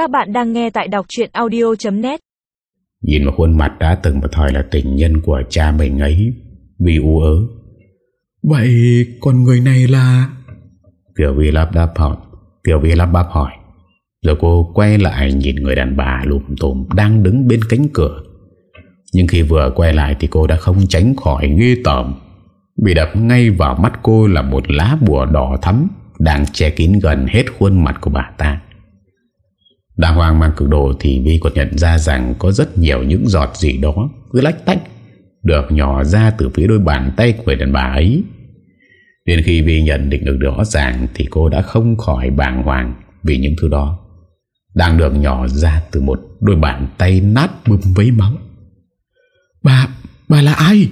Các bạn đang nghe tại đọc chuyện audio.net Nhìn vào khuôn mặt đã từng một thời là tình nhân của cha mình ấy Vì u ớ. Vậy con người này là? Kiều Vi lắp đáp hỏi. Kiều Vi lắp bắp hỏi. Rồi cô quay lại nhìn người đàn bà lùm tùm Đang đứng bên cánh cửa. Nhưng khi vừa quay lại Thì cô đã không tránh khỏi nghi tởm Bị đập ngay vào mắt cô Là một lá bùa đỏ thắm Đang che kín gần hết khuôn mặt của bà ta đang hoang mang cực độ Thì Vi còn nhận ra rằng Có rất nhiều những giọt gì đó Cứ lách tách Được nhỏ ra từ phía đôi bàn tay của đàn bà ấy. Đến khi Vi nhận định được rõ ràng Thì cô đã không khỏi bàng hoàng Vì những thứ đó Đang được nhỏ ra từ một đôi bàn tay nát bùm vấy máu. Bà, bà là ai?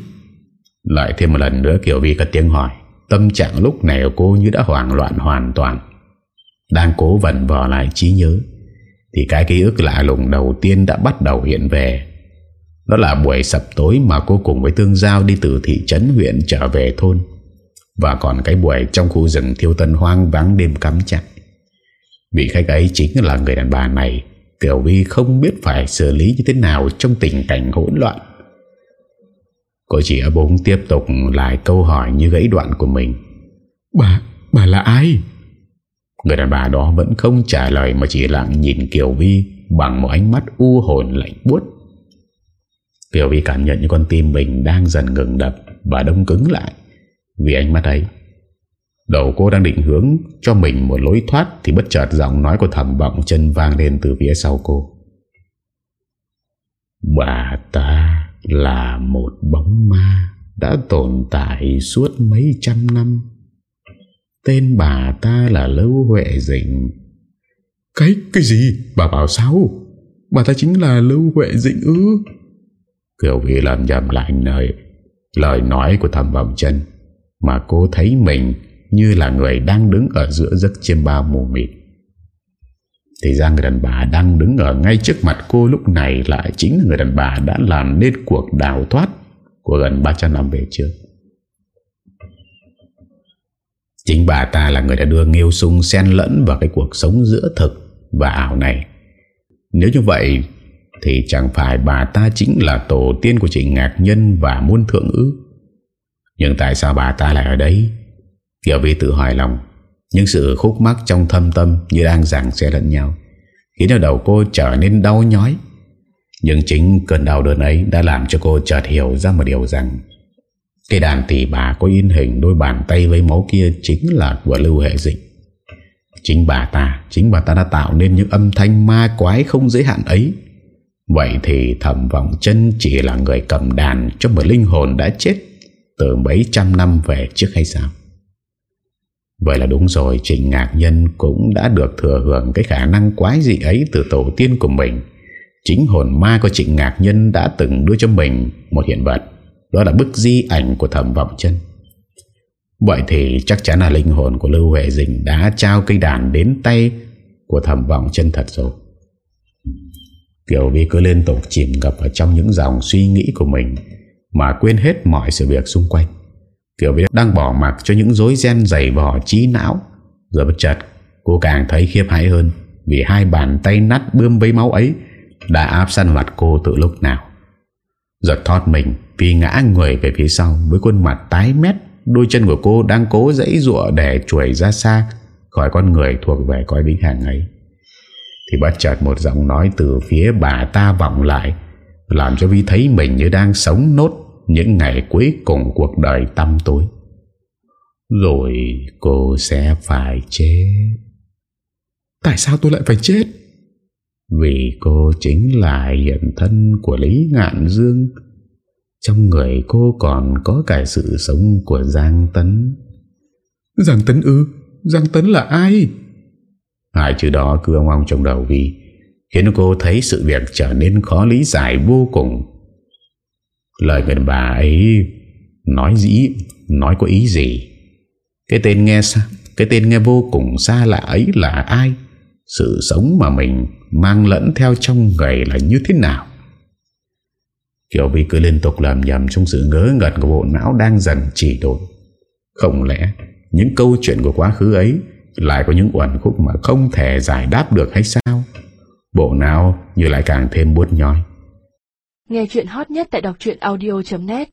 Lại thêm một lần nữa Kiều Vi cất tiếng hỏi. Tâm trạng lúc này của cô như đã hoảng loạn hoàn toàn Đang cố vần vò lại trí nhớ. Thì cái ký ức lạ lùng đầu tiên đã bắt đầu hiện về. Đó là buổi sập tối mà cô cùng với Tương Giao đi từ thị trấn huyện trở về thôn. Và còn cái buổi trong khu rừng thiêu tân hoang vắng đêm cắm chặt Vị khách ấy chính là người đàn bà này Tiểu Vi không biết phải xử lý như thế nào trong tình cảnh hỗn loạn. Cô chỉ ở bốn tiếp tục lại câu hỏi như gãy đoạn của mình. Bà, bà là ai? Người đàn bà đó vẫn không trả lời mà chỉ lặng nhìn Kiều Vi bằng một ánh mắt u hồn lạnh buốt. Kiều Vi cảm nhận như con tim mình đang dần ngừng đập và đông cứng lại vì ánh mắt ấy. Đầu cô đang định hướng cho mình một lối thoát thì bất chợt giọng nói của thầm vọng chân vang lên từ phía sau cô. Bà ta là một bóng ma đã tồn tại suốt mấy trăm năm. Tên bà ta là Lâu Huệ Dĩnh. Cái, cái gì? Bà bảo sao? Bà ta chính là Lâu Huệ Dĩnh ư? Kiều Vi làm nhầm lại lời, lời nói của thầm vọng chân mà cô thấy mình như là người đang đứng ở giữa giấc chiêm bao mù mịt. Thì ra người đàn bà đang đứng ở ngay trước mặt cô lúc này lại chính là người đàn bà đã làm nên cuộc đào thoát của gần 300 năm về trước. Chính bà ta là người đã đưa Nghiêu Sung xen lẫn vào cái cuộc sống giữa thực và ảo này. Nếu như vậy, thì chẳng phải bà ta chính là tổ tiên của Trịnh Ngạc Nhân và muôn thượng ư. Nhưng tại sao bà ta lại ở đây? Kiều Vi tự hỏi lòng những sự khúc mắc trong thâm tâm như đang giảng xe lẫn nhau Khiến cho đầu cô trở nên đau nhói Nhưng chính cơn đau đớn ấy đã làm cho cô chợt hiểu ra một điều rằng cái đàn tỷ bà có in hình đôi bàn tay với máu kia chính là của lưu hệ dịch Chính bà ta, chính bà ta đã tạo nên những âm thanh ma quái không giới hạn ấy Vậy thì thẩm vọng chân chỉ là người cầm đàn cho một linh hồn đã chết từ mấy trăm năm về trước hay sao? Vậy là đúng rồi Trịnh Ngạc Nhân cũng đã được thừa hưởng cái khả năng quái dị ấy từ tổ tiên của mình. Chính hồn ma của Trịnh Ngạc Nhân đã từng đưa cho mình một hiện vật. Đó là bức di ảnh của thẩm vọng chân. Vậy thì chắc chắn là linh hồn của Lưu Huệ Dình đã trao cây đàn đến tay của thẩm vọng chân thật rồi. Kiều Vi cứ liên tục chìm ngập ở trong những dòng suy nghĩ của mình mà quên hết mọi sự việc xung quanh. Kiều Vi đang bỏ mặc cho những dối ren dày vỏ trí não Rồi bất chợt, Cô càng thấy khiếp hãi hơn Vì hai bàn tay nát bươm với máu ấy Đã áp săn mặt cô từ lúc nào Giật thoát mình Vì ngã người về phía sau Với khuôn mặt tái mét Đôi chân của cô đang cố dãy ruộng để chuẩy ra xa Khỏi con người thuộc về coi vĩnh hàng ấy Thì bất chợt một giọng nói từ phía bà ta vọng lại, Làm cho Vi thấy mình như đang sống nốt những ngày cuối cùng cuộc đời tăm tối. Rồi cô sẽ phải chết. Tại sao tôi lại phải chết? Vì cô chính là hiện thân của Lý Ngạn Dương. Trong người cô còn có cả sự sống của Giang Tấn. Giang Tấn ư? Giang Tấn là ai? Hai chữ đó cứ ông ông trong đầu vì khiến cô thấy sự việc trở nên khó lý giải vô cùng. Lời người bà ấy nói dĩ, nói có ý gì? Cái tên nghe sao? Cái tên nghe vô cùng xa lạ ấy là ai? Sự sống mà mình mang lẫn theo trong người là như thế nào? Kiều Vi cứ liên tục làm nhầm trong sự ngớ ngẩn của bộ não đang dần chỉ đột. Không lẽ những câu chuyện của quá khứ ấy lại có những uẩn khúc mà không thể giải đáp được hay sao? bộ não Như lại càng thêm buốt nhói Nghe chuyện hot nhất tại đọc audio.net